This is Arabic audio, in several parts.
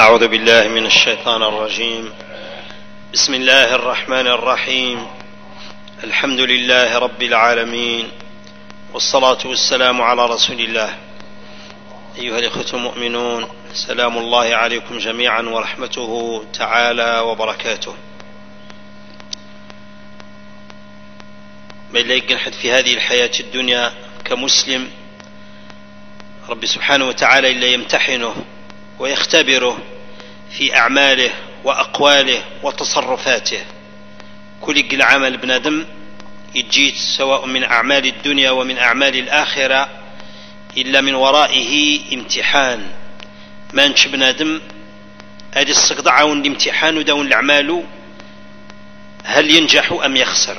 أعوذ بالله من الشيطان الرجيم. بسم الله الرحمن الرحيم. الحمد لله رب العالمين. والصلاة والسلام على رسول الله. أيها الإخوة المؤمنون سلام الله عليكم جميعا ورحمته تعالى وبركاته. ما يلاقي حد في هذه الحياة الدنيا كمسلم؟ رب سبحانه وتعالى إلا يمتحنه ويختبره في أعماله وأقواله وتصرفاته. كل العمل بنادم يجيت سواء من أعمال الدنيا ومن أعمال الآخرة إلا من ورائه امتحان. ما نش بنادم هذه الصقدعة والامتحان ودون الأعمال هل ينجح أم يخسر؟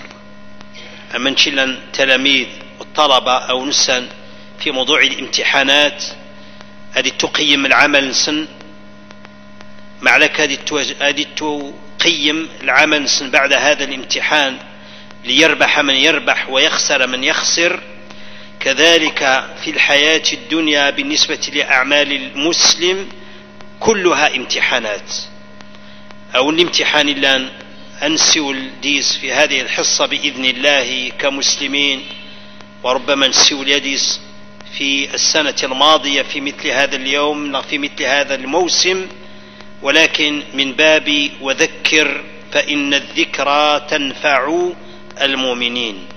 أما نشيل تلاميذ والطلبة أو نسان في موضوع الامتحانات هذه تقيم العمل سن معلك هذه تقيم العمل بعد هذا الامتحان ليربح من يربح ويخسر من يخسر. كذلك في الحياة الدنيا بالنسبة لأعمال المسلم كلها امتحانات. أو الامتحان اللي أنسوا الديس في هذه الحصة بإذن الله كمسلمين وربما نسيوا اليديس في السنة الماضية في مثل هذا اليوم في مثل هذا الموسم. ولكن من باب وذكر فإن الذكرى تنفع المؤمنين.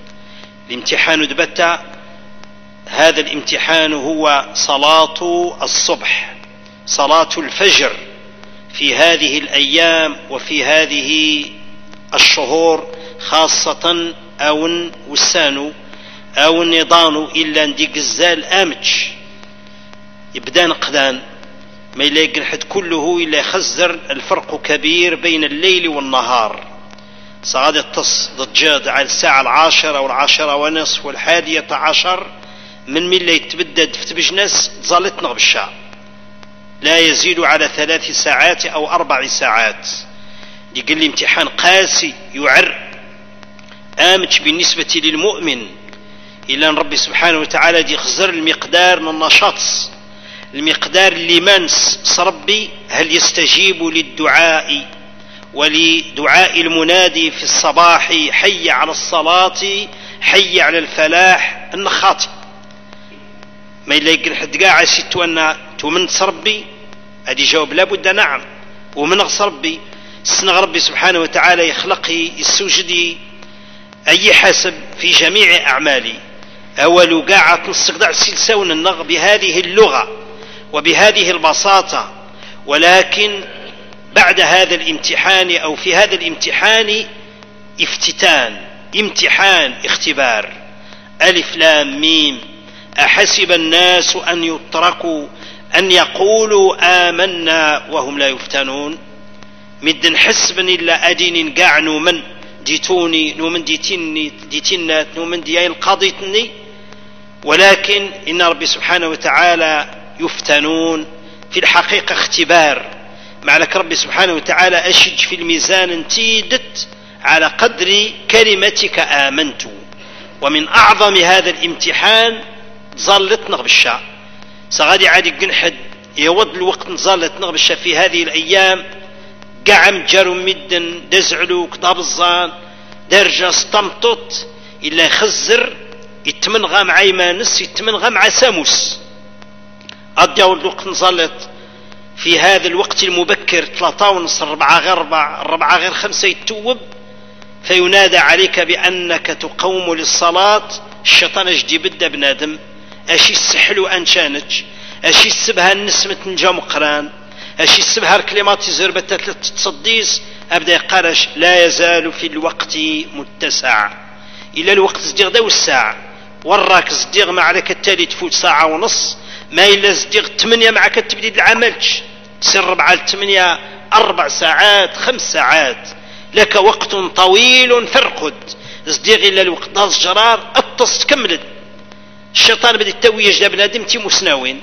الامتحان دبتا هذا الامتحان هو صلاة الصبح صلاة الفجر في هذه الأيام وفي هذه الشهور خاصة أون وسانو أو النظام إلا نديك الزال آمتش يبدأ نقدان. ما يلاقي حد كله إلا يخزر الفرق كبير بين الليل والنهار. صعد التص ضجاد على الساعة العاشرة والعاشرة ونصف والحادية عشر. من من يتبدد في تبجنس ظلت نغبشا لا يزيد على ثلاث ساعات أو أربع ساعات. يقول لي امتحان قاسي يعر. آمتش بالنسبة للمؤمن. إلا أن ربي سبحانه وتعالى دي خزر المقدار من النشاط. المقدار اللي منس صربي هل يستجيب للدعاء ولدعاء المنادي في الصباح حي على الصلاة حي على الفلاح؟ النخاطي ما يلاقي حد قاعد ست وأنا تومن ربي؟ ادي جواب لابد نعم. ومن ربي؟ سنغ ربي سبحانه وتعالى يخلقي يسوجدي أي حسب في جميع أعمالي. أول قاعة نستقدع سلسون النغ بهذه اللغة. وبهذه البساطة ولكن بعد هذا الامتحان أو في هذا الامتحان افتتان امتحان اختبار. ألف لام ميم. أحسب الناس أن يتركوا أن يقولوا آمنا وهم لا يفتنون. مد حسب إلا أدين قاعنوا من ديتوني نومن ديتيني ديتينات نومن دياي القاضيتني ولكن إن ربي سبحانه وتعالى يفتنون في الحقيقة اختبار معنى ربي سبحانه وتعالى أشج في الميزان انتيدت على قدر كلمتك آمنت. ومن أعظم هذا الامتحان ظلت نغبشا سغادي عادي قنحد يود الوقت نظلت نغبشا في هذه الأيام. قعم جرو مدن دزعلو كطابزان درجة استمطط إلا يخزر يتمنغى مع إيمانس يتمنغى مع ساموس. أدي الوقت نصلت في هذا الوقت المبكر ثلاثة ونص ربعة غير ربع ربعة غير خمسة يتوب فينادى عليك بأنك تقوم للصلاة. الشيطان اجدي بدا بنادم؟ اشي السحلو انشانج اشي السبها النسمة نجا مقران؟ اشي السبها الكليماتيزر بتات تصديس؟ أبدا يقارش لا يزال في الوقت متسع. إلى الوقت زديغ داو الساعة وراك زديغ ما عليك التالي تفوت ساعة ونص. ما إلا زديغ ثمانية معك تبديد العملش. تصير ربعة ثمانية أربع ساعات خمس ساعات. لك وقت طويل فارقد. زديغ إلا الوقت ناس جرار اتص تكمل الشيطان بدي التويج لبنادم تي مسناوين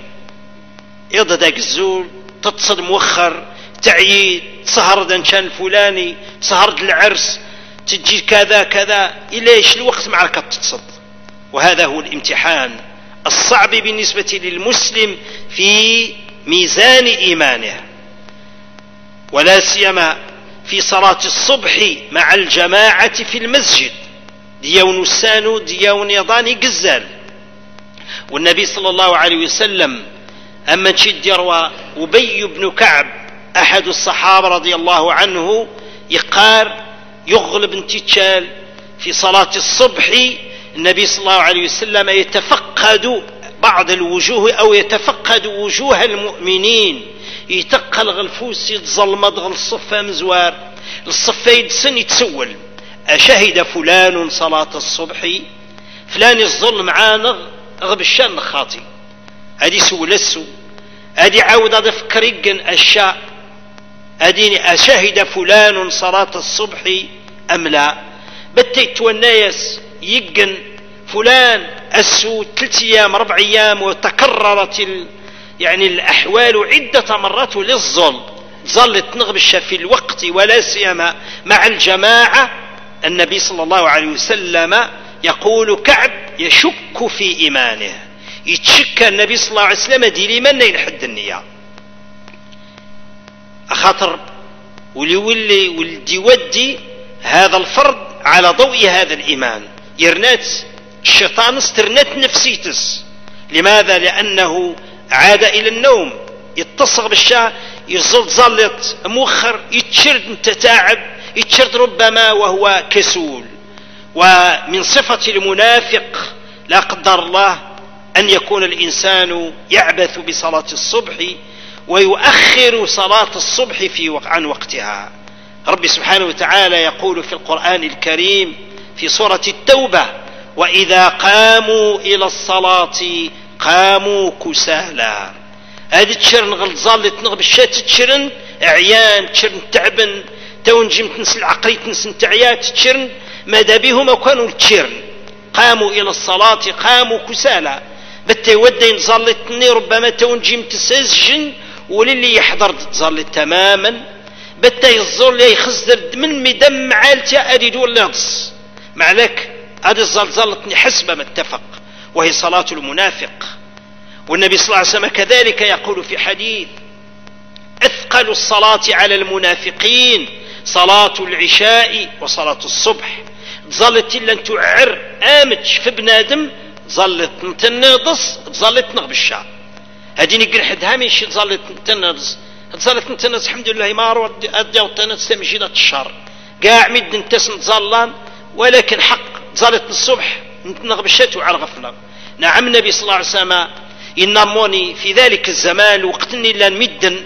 يضا داك الزول تتصد موخر تعيد سهر دنشان الفلاني سهرت العرس تجي كذا كذا. إليش الوقت معك تتصد؟ وهذا هو الامتحان. الصعب بالنسبة للمسلم في ميزان إيمانه ولا سيما في صلاة الصبح مع الجماعة في المسجد ديون السانو ديون يضاني قزال. والنبي صلى الله عليه وسلم أما تشد يروى أبي بن كعب أحد الصحابة رضي الله عنه يقار يغلب انتشال في صلاة الصبح النبي صلى الله عليه وسلم يتفقد بعض الوجوه أو يتفقد وجوه المؤمنين. يتقل غلفوس يتظلمض غل الصفة مزوار. الصفة يدسن يتسول. أشهد فلان صلاة الصبح؟ فلان يظل معانا غب الشأن خاطي. هذه سولسو هذه عاود هذا فكريقن الشاء هذه أشهد فلان صلاة الصبح أم لا؟ بتيت والناس يقن فلان السو ثلاث أيام أربع أيام وتكررت ال... يعني الأحوال عدة مرات للظلم. ظلت نغبش في الوقت ولا سيما مع الجماعة. النبي صلى الله عليه وسلم يقول كعب يشك في إيمانه. يتشكى النبي صلى الله عليه وسلم دي من ينحد النية. أخاطر ولي ولي ولدي ودي هذا الفرض على ضوء هذا الإيمان. يرنات الشيطان استرنت نفسيتس. لماذا؟ لأنه عاد إلى النوم يتصغ بالشاء يزل زلط مؤخر يتشرد تتاعب يتشرد ربما وهو كسول. ومن صفة المنافق لا قدر الله أن يكون الإنسان يعبث بصلاة الصبح ويؤخر صلاة الصبح في عن وقتها. رب سبحانه وتعالى يقول في القرآن الكريم في سورة التوبة وإذا قاموا إلى الصلاة قاموا كسالى. هذه تشرن غلطزال تنغب الشات تشرن عيان تشرن تعبن تو نجم تنس العقلي تنس نتعيات تشرن ماذا بهم كانوا تشرن قاموا إلى الصلاة قاموا كسالى. بتا يودي نزلتني ربما تو نجم تسجن وللي يحضر تزال تماما. بتا لي يخزر من مدم عالتي أريد ولا نص. معلك هذه الزلزلة حسب ما اتفق وهي صلاة المنافق. والنبي صلى الله عليه وسلم كذلك يقول في حديث أثقل الصلاة على المنافقين صلاة العشاء وصلاة الصبح. ظلت إلا تعر آمتش في بنادم ظلت نتنضص ظلت نغب الشعب هذه نقل حد هامش ظلت نتنضص ظلت نتنضص الحمد لله ما رود أدى وتنضص تمشي الشر قاع مد نتسم ظلان ولكن حق ظلت الصبح نغبشت على غفلة. نعم النبي صلى الله عليه وسلم يناموني في ذلك الزمان وقتني لا مدن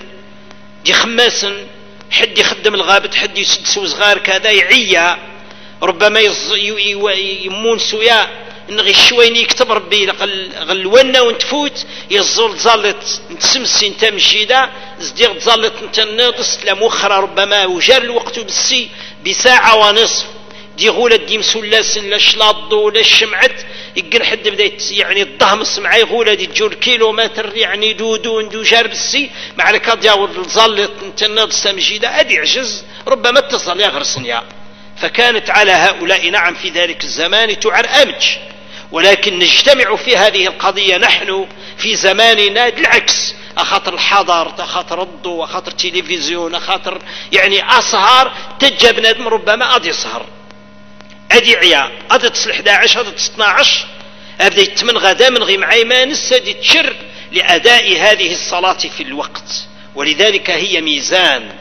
دي خماسا حد يخدم الغابت حد يسد سو صغار كذا يعيا. ربما يمون سويا. نغي شويني يكتب ربي غلونا ونتفوت. يزول ظلت نتسمسي انت مشيدا. زدير ظلت انت ناضس لا ربما وجار الوقت بالسي بساعة ونصف. دي غولة دي مسلاس لا شلاضو لا شمعت يقن حد بدا يعني الضهمس معي غولة دي تجور كيلومتر يعني دودو ندو جار بالسي مع لك دياور الظل تناد السمجيدة ادي عجز. ربما اتصل يا غرسنيا فكانت على هؤلاء نعم في ذلك الزمان تعر أمج. ولكن نجتمع في هذه القضية نحن في زماننا بالعكس أخاطر الحضر أخاطر الضوء أخاطر التلفزيون أخاطر يعني أسهر تجا بنادم ربما أدي سهر أدعية. أدت تصل 11 أدت 12 أبدأ يتمن غدا من غي معي ما تشر لأداء هذه الصلاة في الوقت. ولذلك هي ميزان.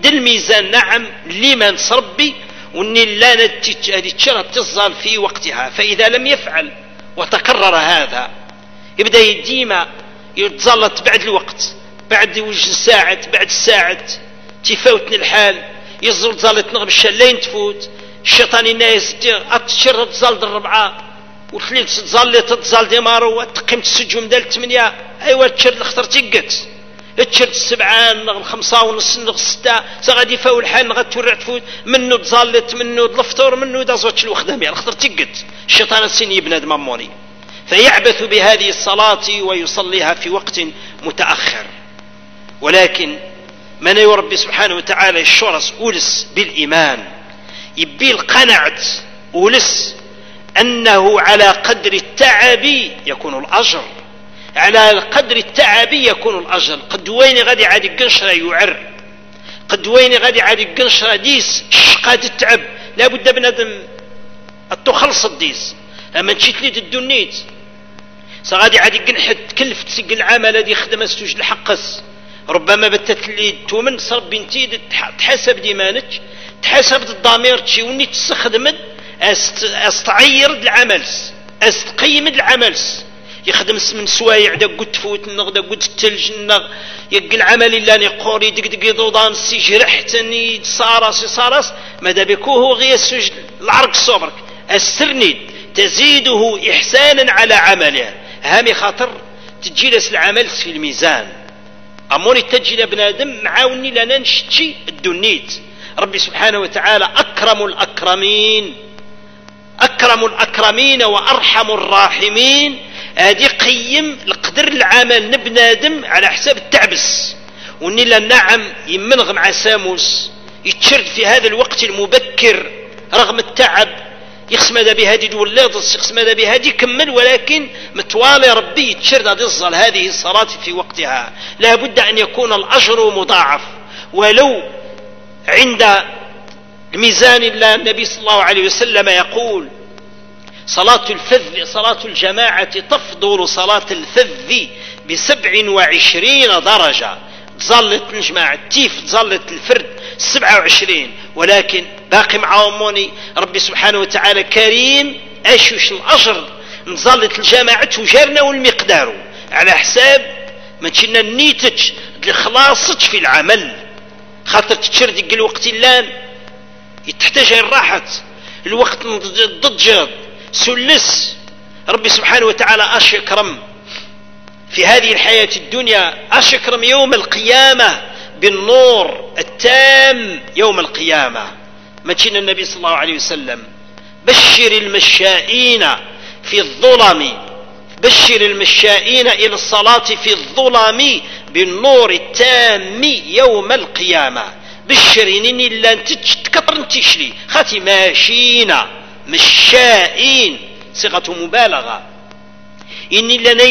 دل ميزان نعم لمن صربي وإني لا تشر تظل في وقتها. فإذا لم يفعل وتكرر هذا يبدأ يديما يتزلط بعد الوقت بعد وجه الساعة بعد الساعة تفوتني الحال يزل زلط نغب الشلين تفوت. الشيطان الناس اتشر تزال الربعة وثليل تزال تزال ديمار وتقيم تسجم دال الثمانية أيوا تشر الخطر تيقت. تشر السبعة نغ الخمسة ونص نغ الستة سغادي فاو الحال نغ تورع تفوت منو تزالت منو الفطور منو دا زوج الوخدام. يعني الخطر تيقت. الشيطان السين يبنى ماموني فيعبث بهذه الصلاة ويصليها في وقت متأخر. ولكن من يربي سبحانه وتعالى الشرس أولس بالإيمان. يبي القنعت ولس أنه على قدر التعب يكون الأجر. على قدر التعب يكون الأجر. قد وين غادي عادي قنشرة يعر؟ قد وين غادي عادي قنشرة ديس؟ شقات التعب لابد بنادم التخلص الديس. أما تشيت لي الدنيت. سغادي عادي قنحد كلف تسق العمل الذي خدم السوج الحقس ربما بتت لي تومن صرب بنتي تحسب ديمانك. تحسب الضمير تشي وني تستخدمت أستعير العمل أستقيم العمل يخدم من سوايع دا قد تفوت النغ دا قد تلج النغ يق العمل إلا نقور يدق دق ضوضان سي جرحتني صارس صارس ماذا بكوه غي السجن. العرق صبرك. السرنيد تزيده إحسانا على عمله. هامي خاطر تجلس العمل في الميزان. اموني تجي بنادم معاوني لنا نشتشي الدنيت. ربي سبحانه وتعالى أكرم الأكرمين أكرم الأكرمين وأرحم الراحمين. هذه قيم القدر العمل نبنادم على حساب التعبس. ونلا نعم يمنغ مع ساموس يتشرد في هذا الوقت المبكر رغم التعب. يقسم هذا بهذه الولاض يقسم هذا بهذه كمل ولكن متوالي ربي يتشرد هذه هذه الصلاة في وقتها. لا بد أن يكون الأجر مضاعف. ولو عند ميزان الله النبي صلى الله عليه وسلم يقول صلاة الفذ صلاة الجماعة تفضل صلاة الفذ بسبع وعشرين درجة. ظلت الجماعة تيف ظلت الفرد سبعة وعشرين. ولكن باقي معاهم ربي سبحانه وتعالى كريم أشوش الأجر. نظلت الجماعة تجارنا والمقدار. على حساب ما تشنا النيتج خلاصتك في العمل. خاطر تشرد الوقت اللان تحتاج الراحة الوقت ضجر سلس. ربي سبحانه وتعالى أشكرم. في هذه الحياة الدنيا أشكرم يوم القيامة بالنور التام يوم القيامة. متين النبي صلى الله عليه وسلم. بشر المشائين في الظلم. بشر المشائين إلى الصلاة في الظلم. بالنور التام يوم القيامة. بشريني إلا تكتر تشري خاتي ماشيين مشائين صيغة مبالغة. إني لنا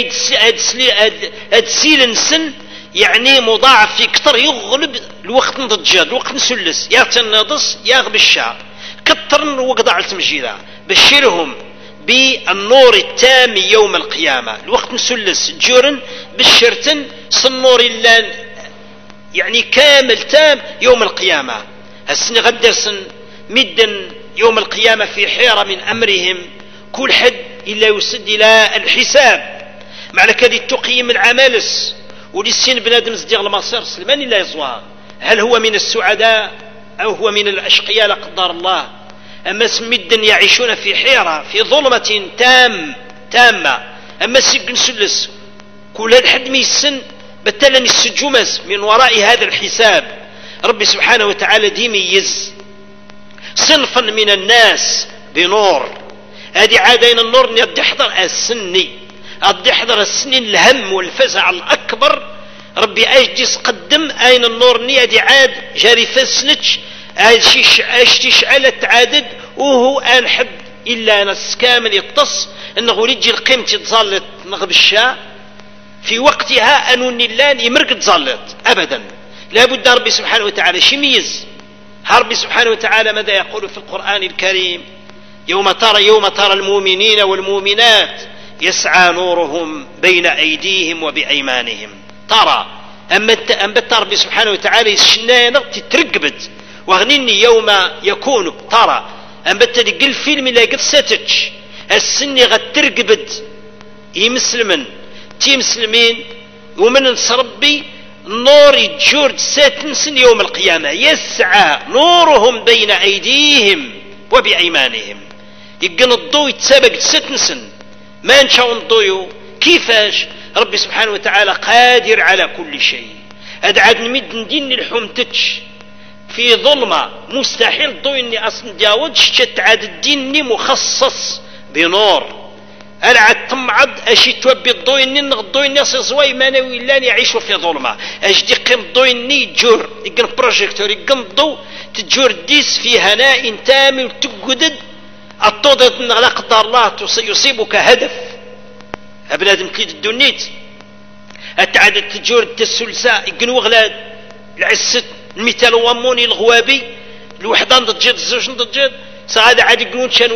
أدسيل نسن يعني مضاعف في كتر يغلب الوقت نضجاد الوقت نسلس يا تنضس يا غبشا كتر وقضع التمجيدة بشرهم. بالنور التام يوم القيامة. الوقت نسلس جورن بشرتن صنور اللان يعني كامل تام يوم القيامة. السن غدرسن مدا يوم القيامة في حيرة من أمرهم. كل حد إلا يسد إلى الحساب. معنى كذي تقيم العمالس ولسين بنادم صديق المصير سلمان إلا يزوها هل هو من السعداء أو هو من الأشقياء لا قدر الله؟ أما سمدا يعيشون في حيرة في ظلمة تام تامة. أما سيقن سلس كل حد ميسن بتلني السجومس من وراء هذا الحساب. ربي سبحانه وتعالى ديم يز صنفا من الناس بنور. هذه عادين النور اللي يحضر السني. قد يحضر السني الهم والفزع الأكبر. ربي أجلس قدم أين النور ني عاد جاري فسنتش إيش تشعلت عادد وهو أن حب إلا نس كامل يتص إنه يجي القيمة تظلت نغب الشاء في وقتها انو اللان يمرق تظلت ابدا. لابد ربي سبحانه وتعالى شميز ربي سبحانه وتعالى ماذا يقول في القرآن الكريم؟ يوم ترى يوم ترى المؤمنين والمؤمنات يسعى نورهم بين أيديهم وبأيمانهم. ترى. أما أنبت ربي سبحانه وتعالى يسشنانا تترقبت. واغنيني يوم يكون ترى أنبت دق الفيلم اللي قد ستتش السني غد ترقبت يمسلمن تي مسلمين. ومن ربي نور جورج ساتنسن يوم القيامة. يسعى نورهم بين أيديهم وبأيمانهم. يقن الضوء يتسابق ستنسن ما نشاو الضوء كيفاش؟ ربي سبحانه وتعالى قادر على كل شيء. أدعاد نمد ندين الحمتش في ظلمة مستحيل الضوء إني أصلا جاودش تعاد الدين مخصص بنور. أنا عاد تمعض أشي توبي الضويني الضويني صوي ما ناوي لأن يعيشوا في ظلمة. أش دي قيم الضويني جور. يقن بروجيكتور يقن الضو تجور ديس في هناء تام وتقدد الطودة لا قدر الله يصيبك هدف. بنادم تليد الدنيت. التعادة تجور التسلساء يقن وغلاد العست المثال موني الغوابي الوحدة ضجد الزوج ضجد سعاد عاد يقولون شان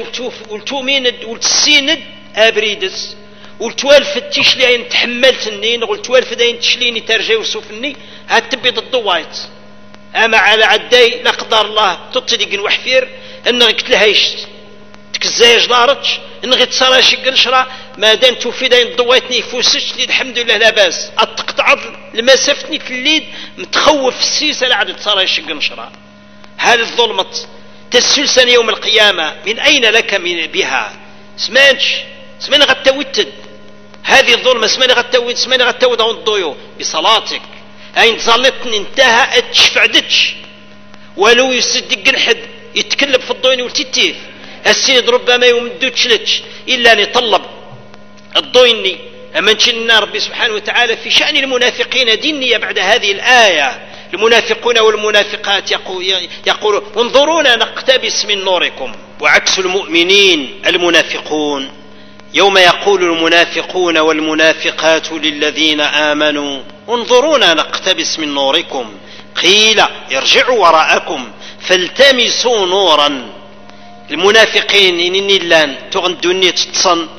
ولتومين ولتسيند أبريدس. ولتوالف تيشلين تحملت النين ولتوالف داين تشليني ترجي وسوفني هاد تبي ضد وايت أما على عداي لا قدر الله تطلق وحفير أن قلت لها تكزايج دارتش ان غي تصرا قنشرة ما دام توفي داين ضويتني فوسش لي الحمد لله لاباس اتقطع المسافتني في الليد متخوف السيسة عاد تصرا شي قنشرة. هذه الظلمة تسلسل يوم القيامة. من أين لك من بها؟ سمانش سماني غتوتد هذه الظلمة سماني غتوت سماني غتوت الضيو بصلاتك. أين ظلتني؟ انتهى اتشفعدتش ولو يصدق الحد يتكلم في الضوين والتتيف السيد ربما يمدو تشلتش إلا الضويني أما نشلنا ربي سبحانه وتعالى في شأن المنافقين دينية بعد هذه الآية. المنافقون والمنافقات يقول انظرونا نقتبس من نوركم. وعكس المؤمنين المنافقون. يوم يقول المنافقون والمنافقات للذين آمنوا انظرونا نقتبس من نوركم. قيل ارجعوا وراءكم فالتمسوا نورا. المنافقين إنني لأن تغندوني تتصن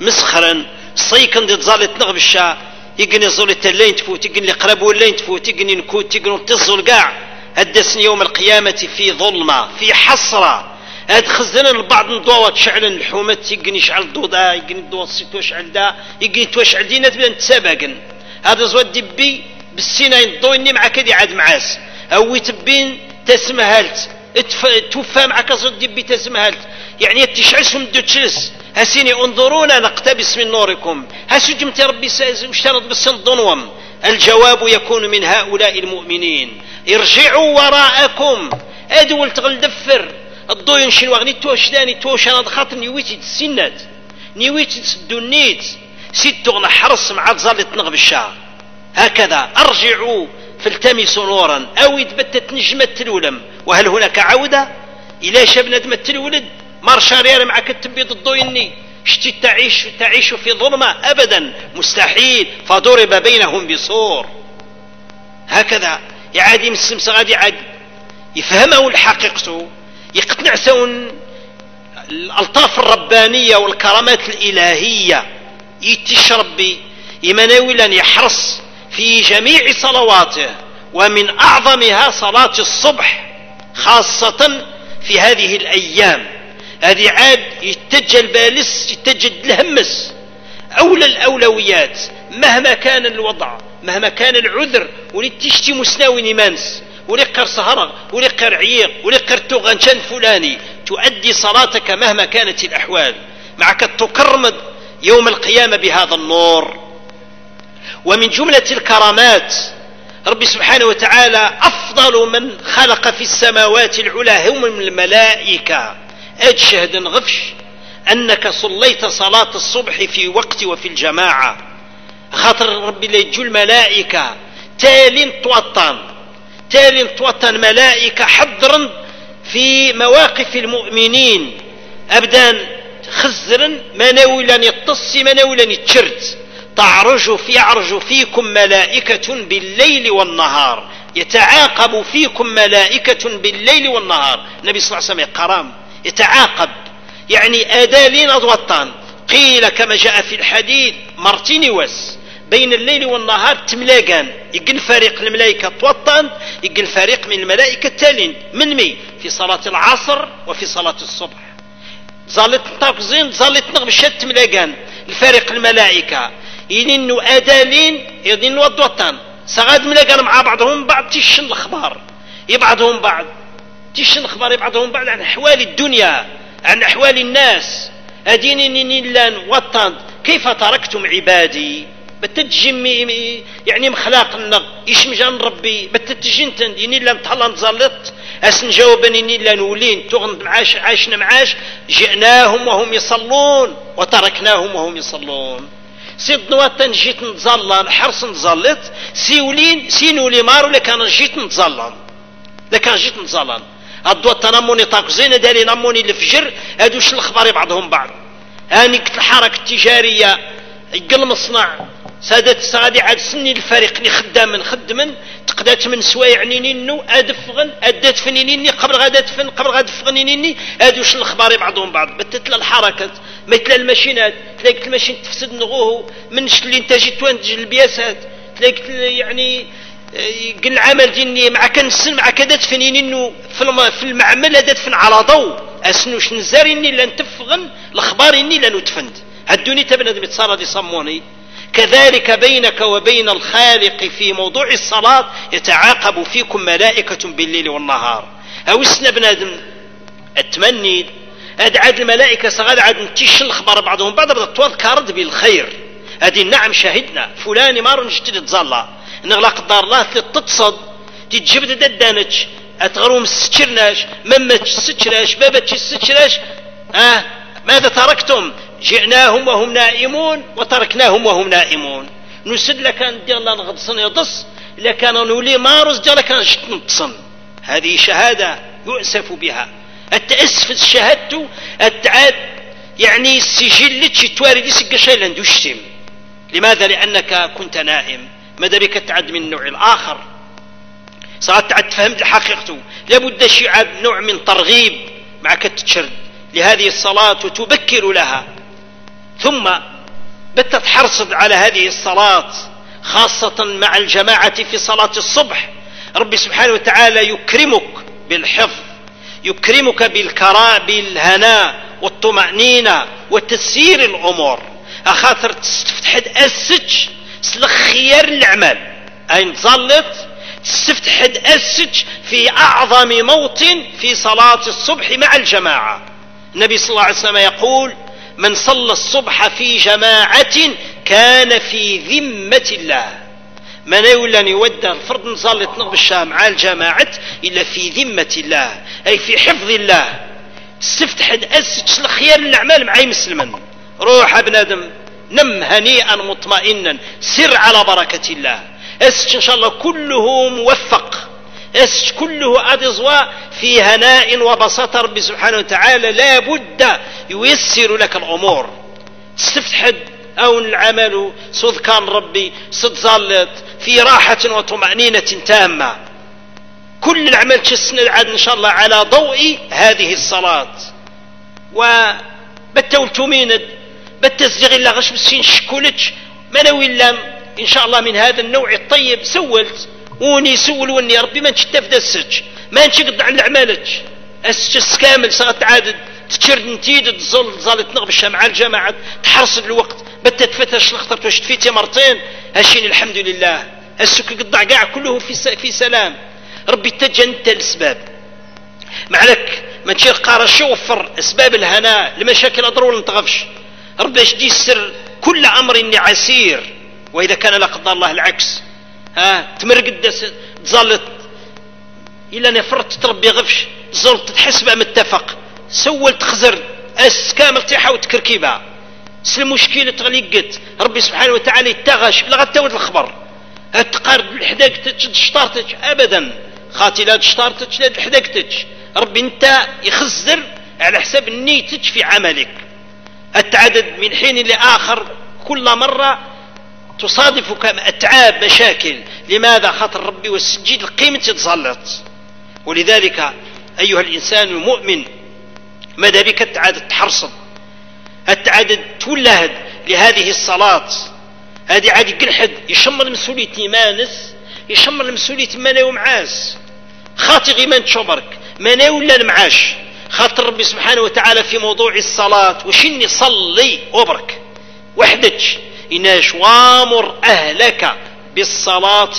مسخرا صيكا دي تظل تنغبشا يقني زول التلين تفوت يقني قرب ولين تفوت يقني نكوت يقني تزول كاع هدسني يوم القيامة في ظلمة في حسرة. هاد خزنا البعض نضوى تشعل الحومة يقني شعل الضوضاء يقني الضوء توشعل دا يقني توشعل دينا تبدا نتسابقن. هذا زود دبي بالسينين الضوء مع كدي عاد معاس. أو تبين تسمهلت. توفى معك زود دبي تسمهلت يعني تشعسهم دو تشلس هسيني انظرونا نقتبس من نوركم. هسجمت ربي اشترط بس ضنوم الجواب يكون من هؤلاء المؤمنين. ارجعوا وراءكم. ادول تغل دفر. الضو ينشن وغني توش داني توش أنا خاطر نيويتي تسنات نيويتي تسدو النيت سيد تغنى حرص مع تظل تنغب الشعر هكذا. أرجعوا. فالتمسوا نورا. أو يتبتت نجمة الولم وهل هناك عودة؟ إلى شبنة الولد مارشارير معك التبيض الضويني شتي تعيش تعيش في ظلمة؟ أبدا. مستحيل. فضرب بينهم بسور هكذا. يعادي مسمس غادي عاد. يفهمه الحقيقة. يقتنع سون الألطاف الربانية والكرامات الإلهية. يتش ربي. يمناولا يحرص في جميع صلواته. ومن أعظمها صلاة الصبح. خاصة في هذه الأيام. هذه عاد يتجه البالس يتجه الهمس. أولى الأولويات مهما كان الوضع مهما كان العذر ولي تشتي مسناوي نيمانس ولي قر سهرة ولي قر عيق ولي قر توغنشان فلاني. تؤدي صلاتك مهما كانت الأحوال. معك تكرمد يوم القيامة بهذا النور. ومن جملة الكرامات ربي سبحانه وتعالى أفضل من خلق في السماوات العلى هم الملائكة. أجشهد غفش أنك صليت صلاة الصبح في وقت وفي الجماعة. خاطر ربي لا يجو الملائكة. تالين توطن. تالين توطن ملائكة حضرا في مواقف المؤمنين. أبدا خزرا مناولا يطص مناولا يتشرت تعرج في يعرج فيكم ملائكة بالليل والنهار. يتعاقب فيكم ملائكة بالليل والنهار. النبي صلى الله عليه وسلم قرام يتعاقب. يعني آدالين أضوطان. قيل كما جاء في الحديث مرتين وس بين الليل والنهار تملاقان. يقل فريق الملائكة توطن يقل فريق من الملائكة التالين. من مي؟ في صلاة العصر وفي صلاة الصبح. ظلت نطاقزين ظلت نغمشات تملاقان. الفريق الملائكة. ينينو آدالين يدين ودوطان سغاد ملاقان مع بعضهم بعض تشن الأخبار يبعضهم بعض. تيش نخبر بعضهم بعض عن أحوال الدنيا عن أحوال الناس. أديني لأن وطن كيف تركتم عبادي؟ بتتجم يعني مخلاق النغ. إيش مجان ربي؟ بتتجين تنديني لأن تهلا نزلت أسن جاوبني لأن ولين تغن معاش عايشنا معاش. جئناهم وهم يصلون وتركناهم وهم يصلون. سيد نواتن جيت نتظلل حرص نتظلت سيولين سينولي مارو لكان جيت نتظلل لكان جيت نتظلل الضوء التنموني زين دالي نموني الفجر هادوش الاخبار بعضهم بعض. هاني الحركة التجارية يقل مصنع. سادت غادي عاد سني الفريق اللي خدام خدمن تقدات من سوايع نينينو ادفغن ادات فنينيني قبل غادا تفن قبل غادا تفغنينيني ادو شن الاخبار بعضهم بعض؟ بتتلا الحركات مثل الماشينات تلاقيت الماشين تفسد نغوه من شل الانتاج توانتج البياسات تلاقيت يعني آه، قل العمل ديني مع كنسن مع كذا تفنينينو في المعمل هذا تفن على ضوء. اسنوش نزاريني لأن تفغن الاخبار اني لأن تفند. هدوني تبنى تصار دي صموني. كذلك بينك وبين الخالق في موضوع الصلاة يتعاقب فيكم ملائكة بالليل والنهار. أو اسنا بنادم التمني عاد الملائكة سغاد عاد نتيش الخبر بعضهم بعض بدأ تذكرت بالخير. هذه نعم شهدنا فلان ما رنجتي تظل نغلق الدار الله تتصد تجبد ددانج أتغروم السكرناش مما تسكراش بابا تسكراش آه ماذا تركتم؟ جئناهم وهم نائمون وتركناهم وهم نائمون. نسد لكان ديال الله نغضصن يضص لكان نولي مارس ديال كان نتصن هذه شهادة يؤسف بها. التأسف شهادته التعاد يعني السجل لتشي تواري دي سقا شيء لن يشتم لماذا؟ لأنك كنت نائم. ماذا بك تعد من النوع الآخر صارت تعد فهمت حقيقته لابد شيء نوع من ترغيب معك تشرد. لهذه الصلاة وتبكر لها. ثم بت حرصد على هذه الصلاة خاصة مع الجماعة في صلاة الصبح. ربي سبحانه وتعالى يكرمك بالحفظ يكرمك بالكراء بالهناء والطمأنينة وتسيير الأمور. أخاطر تستفتح أسج سلخ خيار الأعمال. أين ظلت؟ تستفتح أسج في أعظم موطن في صلاة الصبح مع الجماعة. النبي صلى الله عليه وسلم يقول من صلى الصبح في جماعة كان في ذمة الله. من يولا يودى الفرد نصلي تنغب الشام مع الجماعة إلا في ذمة الله. أي في حفظ الله. استفتح أسج الخيار الأعمال معي مسلما. روح ابن آدم نم هنيئا مطمئنا. سر على بركة الله. أسج إن شاء الله كله موفق. أسج كله أدزوا في هناء وبساطة ربي سبحانه وتعالى. لا بد ييسر لك الأمور. استفتحد أو العمل صد كان ربي صد في راحة وطمأنينة تامة. كل الأعمال تشسن العاد إن شاء الله على ضوء هذه الصلاة. وبتول تميند بتزدغ إلا غش بسين شكولتش. ما نوي إن شاء الله من هذا النوع الطيب سولت. وني سول وني ربي ما نشتف دسج ما نشقد عن العمالج السجس كامل صارت عادد تشرد نتيد تزل زالت نغبش مع الجماعة تحرص الوقت بتا تفتش لخطر واش تفيتي مرتين. هاشين الحمد لله السك قطع قاع كله في في سلام. ربي تجنت الاسباب معلك ما تشير قارة شوفر أسباب الهناء المشاكل اضرول نتغفش؟ ربي يشدي السر؟ كل أمر عسير. وإذا كان لا قدر الله العكس. ها تمرقد تظل إلا نفرت تربي غفش زلت تحسبها متفق. سول تخزر أس كامل تيحا وتكركيبها. المشكلة تغليقت ربي سبحانه وتعالى يتغش. بلا غتاود الخبر. تقارب حداقتك شطارتك ابدا. خاطي لا شطارتك لا حداقتك ربي أنت يخزر على حساب نيتك في عملك. التعدد من حين لاخر كل مرة تصادفك أتعاب مشاكل. لماذا؟ خاطر ربي والسجيد القيمة تتسلط ولذلك أيها الإنسان المؤمن ماذا بك؟ تعاد تحرصد التعاد تولهد لهذه الصلاة. هذه عادي كل حد يشمر مسؤولية مانس يشمر مسؤولية مانا ومعاس خاطي غيمان تشمرك مانا ولا المعاش خاطر ربي سبحانه وتعالى في موضوع الصلاة وشني صلي وبرك؟ وحدك. إناش وامر أهلك بالصلاة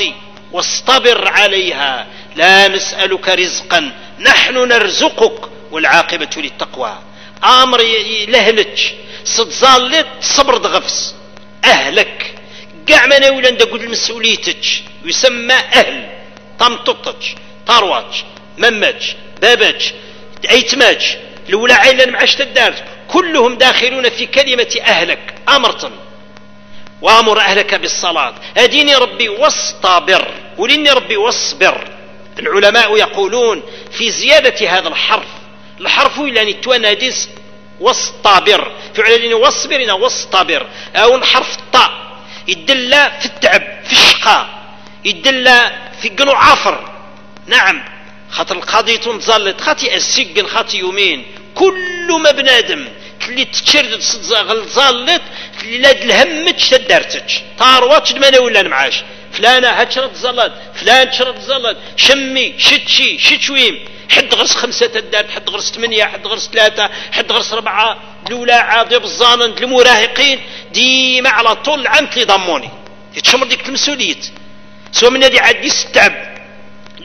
واصطبر عليها. لا نسألك رزقا نحن نرزقك والعاقبة للتقوى. أمر لهلك ستظلت صبر دغفس أهلك قاع ما ناولا نقول مسؤوليتك يسمى أهل. طمططك طرواتك ممج بابج ايتماج الاولى عيلا معاش الدار كلهم داخلون في كلمة أهلك. امرتم وامر أهلك بالصلاة. أديني ربي واصطبر. ولني ربي واصبر. العلماء يقولون في زيادة هذا الحرف. الحرف إلى تواناديس واصطبر. فعلا واصبر واصطبر. أو حرف الطاء يدل في التعب في الشقاء. يدل في قنو عافر نعم. خاطر القضية تظلت خاطي السجن خاطي يومين كل ما بنادم اللي تشرد غلظالت اللي لا الهمتش تدارتش طارواتش ما ولا معاش. فلانة هتشرد زلط فلان تشرد زلط شمي شتشي شتشويم حد غرس خمسة تدات حد غرس ثمانية حد غرس ثلاثة حد غرس أربعة الولاعة ضيب الظانن المراهقين. ديما على طول العام ضموني. يتشمر ديك المسؤولية. سواء من هذه عاد يستعب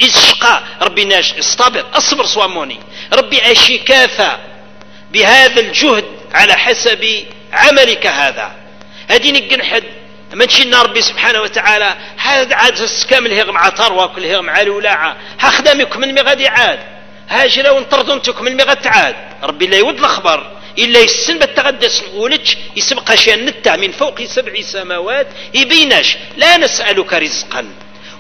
الشقاء ربي ناش استبر اصبر صواموني ربي اشي كافى بهذا الجهد على حسب عملك هذا. هذه نقن حد من شينا ربي سبحانه وتعالى هذا عاد كامل هيغ مع تروى كل هيغ مع الولاعة ها خدامكم من مغادي عاد. هاجرة وانطردنتكم من مغاد عاد. ربي لا يود الخبر إلا يسن بتغدس نقولك يسبق شيء نتا من فوق سبع سماوات يبيناش لا نسألك رزقا.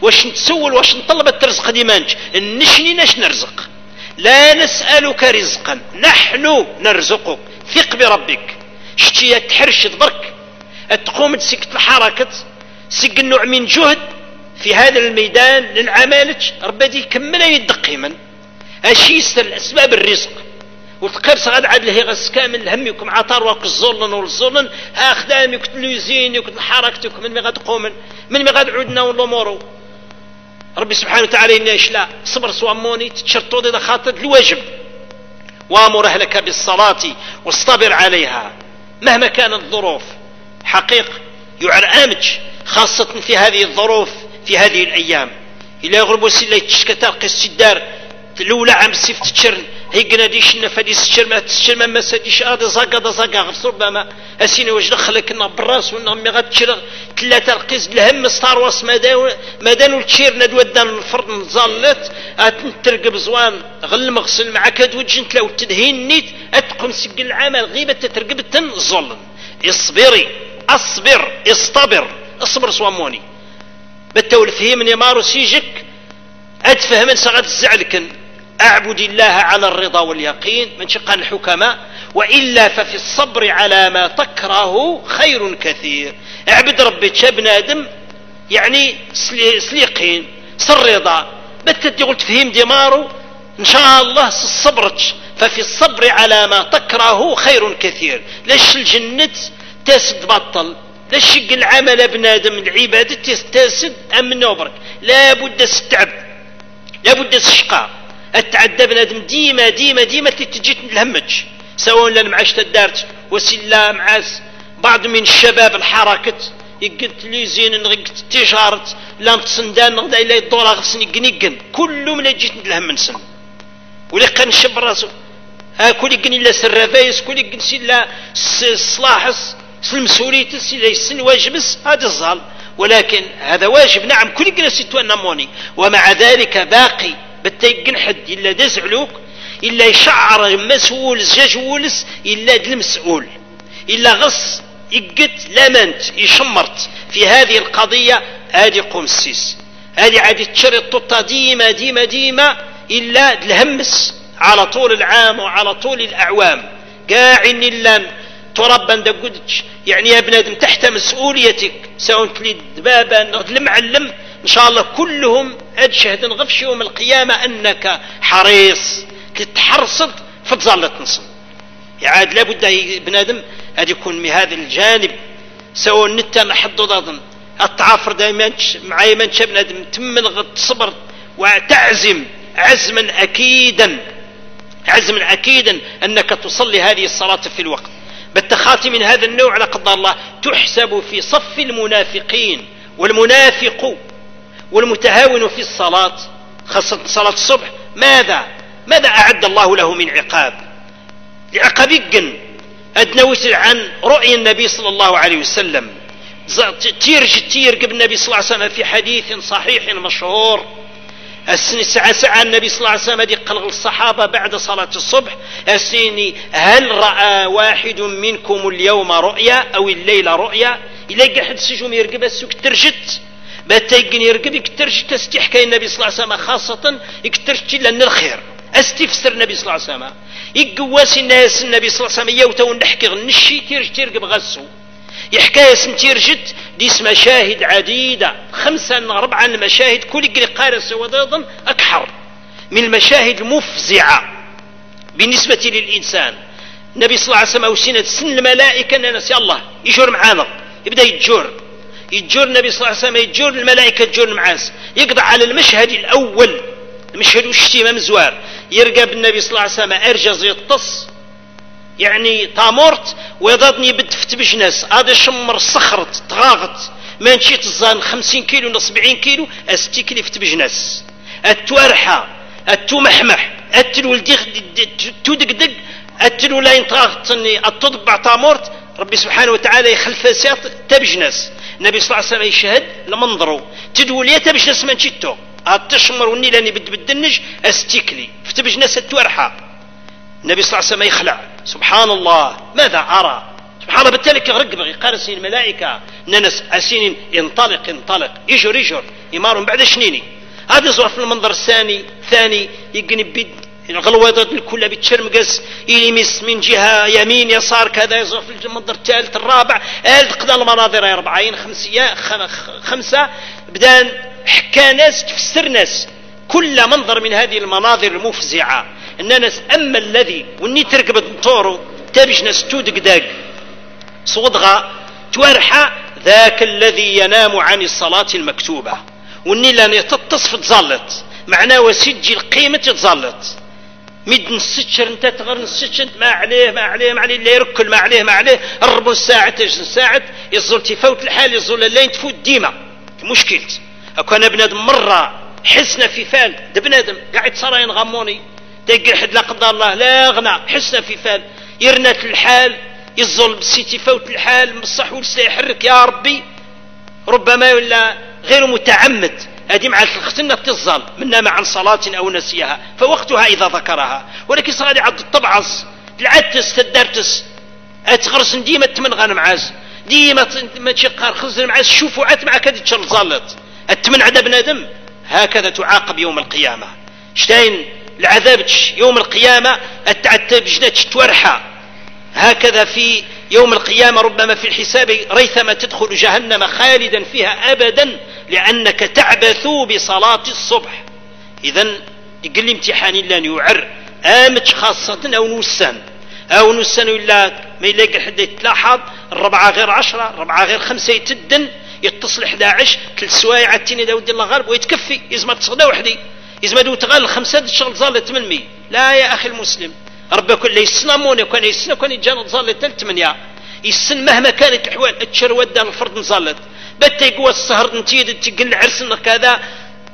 واش نتسول واش نطلب الترزق ديمانج؟ نشني ناش نرزق. لا نسألك رزقا. نحن نرزقك. ثق بربك. شتي تحرش برك تقوم تسكت الحركة. سك النوع من جهد. في هذا الميدان للعمالة ربي دي كمل يدقي من اشي يسر الاسباب الرزق. وتقير صغاد عاد هي غس كامل. همكم عطار واك الظلن والظلن ها خدامك تلوزين يكون حركتك من مي غاد قومن. من مي غاد عودنا والامور ربي سبحانه وتعالى إنيش لا صبر سواموني تشرطو دي خاطر الواجب وأمر أهلك بالصلاة واصطبر عليها مهما كانت الظروف. حقيق يعر آمج خاصة في هذه الظروف في هذه الأيام. إلا يغربوا سيلا يتشكتا قس الدار الأولى عام السيف تتشرن هيقنا ديش نفادي ستشر ما تستشر ما مساديش هذا زاقا دا زاقا غرس ربما أسيني واش دخلك كنا براس ونا مي غاتشر ثلاثة القيس الهم ستارواس مادان مادان وتشير ندو دان الفرد نزالت اتنترقب زوان غل مغسل معك وجن تلاو تدهين نيت اتقم سق العمل غيبة تترقب تن ظلم اصبري أصبر اصطبر. اصبر صواموني بتول فهمني مارو سيجك. أتفهم سغد الزعلكن أعبد الله على الرضا واليقين من شق الحكماء وإلا ففي الصبر على ما تكره خير كثير. اعبد ربي ابن آدم يعني سليقين سالرضا بتدي قلت فهم دمارو إن شاء الله صبرت ففي الصبر على ما تكره خير كثير. ليش الجنة تاسد بطل؟ ليش العمل ابن آدم العبادة تاسد ام نوبرك لا بد ستعب لا بد الشقاء اتعدى بنادم ديما ديما ديما تجي الهمج سواء لأن معاش تدارت وسلا معاس بعض من الشباب الحركة يقلت لي زين نغقت التجارة لا تصندان نغدا إلا يدور غسن يقن كل من جيت الهم من سن. ولي قن شب راسو. ها كل يقن إلا سرافايس كل يقن سلا صلاحس المسؤوليتس إلا يسن واجبس. هذا الظال. ولكن هذا واجب. نعم كل يقن ستو النموني ومع ذلك باقي بتيقن حد إلا دزعلوك إلا يشعر مسؤول زجولس إلا المسؤول إلا غص يقت لمنت يشمرت. في هذه القضية هذه قوم السيس. هذه عادي تشرط ديما ديما ديما إلا الهمس على طول العام وعلى طول الأعوام. قاعن إلا تربى دقودش يعني يا ابن تحت مسؤوليتك سواء تلي دبابا المعلم إن شاء الله كلهم ادشهد غفش يوم القيامة أنك حريص. تتحرصد فتظل تنصب يعاد لابد بنادم هذا يكون من هذا الجانب. سواء نتا محد ضاضن التعافر دائما معايا من بنادم. تمن تصبر وتعزم عزما اكيدا. عزما اكيدا أنك تصلي هذه الصلاة في الوقت. بالتخاطي من هذا النوع على قدر الله تحسب في صف المنافقين. والمنافق والمتهاون في الصلاة خاصة صلاة الصبح. ماذا؟ ماذا أعد الله له من عقاب؟ لعقاب يقن. أدنوت عن رؤيا النبي صلى الله عليه وسلم. تيرج تيرق النبي صلى الله عليه وسلم في حديث صحيح مشهور. الساعة ساعة النبي صلى الله عليه وسلم قال الصحابة بعد صلاة الصبح. أسيني هل رأى واحد منكم اليوم رؤيا أو الليلة رؤيا؟ إلا قاعد سجوم يرقب السوق ترجت. باتيقن يرقب يكترش تستحكى النبي صلى الله عليه وسلم خاصة يكترش لأن الخير أستفسر النبي صلى الله عليه وسلم. يقواس الناس النبي صلى الله عليه وسلم يوتا ونحكي غنشي تيرج تيرقب غسو. يحكى اسم تيرجت ديس مشاهد عديدة. خمسة أربعة المشاهد كل يقري قارس وضيضا أكحر. من المشاهد المفزعة. بالنسبة للإنسان. النبي صلى الله عليه وسلم أوسينا سن الملائكة أن الله يجور معانا. يبدأ يتجور. يتجور النبي صلى الله عليه وسلم يتجور الملائكة تجور معاس يقضى على المشهد الأول. المشهد والشتيمة مزوار؟ يرقى بالنبي صلى الله عليه وسلم أرجز يطص يعني طامورت ويضادني بدفت بجناس. هذا شمر صخرت تغاغت ما نشيت الزان خمسين كيلو ولا سبعين كيلو كيلو فت بجناس. التوارحة التومحمح التلولدي تودقدق التلو لا ينطاغتني التضبع طامورت. ربي سبحانه وتعالى يخلف سياط تبجناس النبي صلى الله عليه وسلم يشهد لمنظرو تدولي تبجناس من شتو التشمر وني لاني بد بدنج أستيكلي. فتبجناس التوارحة النبي صلى الله عليه وسلم يخلع. سبحان الله ماذا أرى؟ سبحان الله بالتالي كغرق بغي. قارسين الملائكة ننس أسين انطلق انطلق. يجر يجر. إمار بعد شنيني. هذا زور في المنظر الثاني ثاني يقني بيد الغلويضات الكل بتشرمقس يلمس من جهة يمين يسار كذا يزور في المنظر الثالث الرابع آل تقدر المناظر أربعين خمسية خمسة بدان حكى ناس تفسر ناس. كل منظر من هذه المناظر المفزعة إن أما الذي وني تركب نطورو تابش ناس تودق داق. صودغا توارحا ذاك الذي ينام عن الصلاة المكتوبة. وني لأن تتصف تظلت معناه وسجل قيمة تظلت مد نسجر انت تغر انت ما عليه ما عليه ما عليه اللي يركل ما عليه ما عليه. الربع ساعة تجن ساعة يظل تفوت الحال يظل اللين تفوت ديما. مشكلت اكون بنادم مرة حسنا في فال. ده بنادم قاعد صار ينغموني. تلقى حد لا قدر الله لا يغنى حسنا في فال. يرنت الحال يظل بالسيتي فوت الحال بصح ولسه يحرك يا ربي. ربما ولا غير متعمد. هذه مع الختنة تظل من عن صلاة أو نسيها فوقتها إذا ذكرها. ولكن صار عبد الطبعص العتس تدرتس أتغرس ديما تمن غنم عاز ديما ما تشقار خزن معاز شوفوا عت معك هذه تشلزلت التمن عدا بنادم هكذا تعاقب يوم القيامة. شتاين العذاب يوم القيامة التعتب جدتش تورحى هكذا في يوم القيامة ربما في الحساب ريثما تدخل جهنم خالدا فيها أبدا. لأنك تعبث بصلاة الصبح. إذا يقول لي امتحان إلا يعر آمت خاصة أو نسان أو نسان إلا ما يلاقي حد يتلاحظ الربعة غير عشرة الربعة غير خمسة يتدن يتصل 11 ثلاث سوايع عتيني داود الله غالب ويتكفي يزما تصغى وحدي. يزما دو تغال خمسة الشغل ظل تمنمي لا يا أخي المسلم. ربك كل يسلمون كان يسلم كان يجان ظل ثلاث منيا يسن مهما كانت الأحوال اتشر ودا الفرد نظلت بتا يقوى السهر نتيد تقل عرس كذا.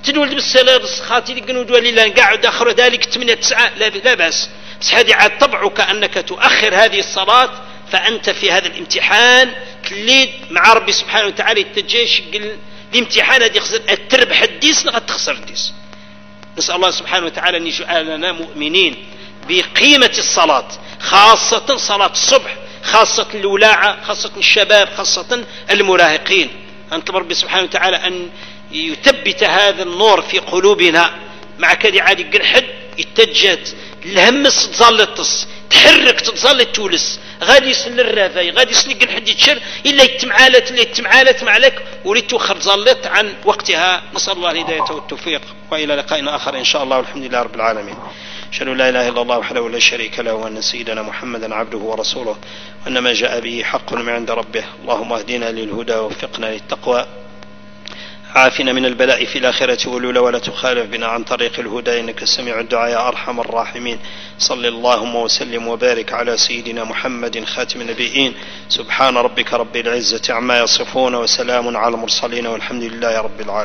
تدولد بالسلام خاتي قنود وليلا قاعد آخر ذلك 8 9 لا, بأس. بس هذه عاد طبعك أنك تؤخر هذه الصلاة فأنت في هذا الامتحان تليد مع ربي سبحانه وتعالى التجيش الامتحان هذه خسر. التربح الديس نغا تخسر الديس. نسأل الله سبحانه وتعالى أن يجعلنا مؤمنين بقيمة الصلاة خاصة صلاة الصبح. خاصة الولاعة خاصة الشباب خاصة المراهقين. أنت ربي سبحانه وتعالى أن يثبت هذا النور في قلوبنا. مع كذا عادي قرحد يتجت الهمس تظل تحرك تظل تولس. غادي يسن الرافاي غادي يسن حد يتشر إلا يتمعالت إلا يتمعالت معلك وليت توخر ظلت عن وقتها. نسأل الله الهداية والتوفيق وإلى لقاء آخر إن شاء الله والحمد لله رب العالمين. أشهد أن لا إله إلا الله وحده لا شريك له وأن سيدنا محمدا عبده ورسوله وأن ما جاء به حق من عند ربه. اللهم اهدنا للهدى ووفقنا للتقوى. عافنا من البلاء في الآخرة والأولى ولا تخالف بنا عن طريق الهدى. إنك سميع الدعاء يا أرحم الراحمين. صل اللهم وسلم وبارك على سيدنا محمد خاتم النبيين. سبحان ربك رب العزة عما يصفون وسلام على المرسلين والحمد لله رب العالمين.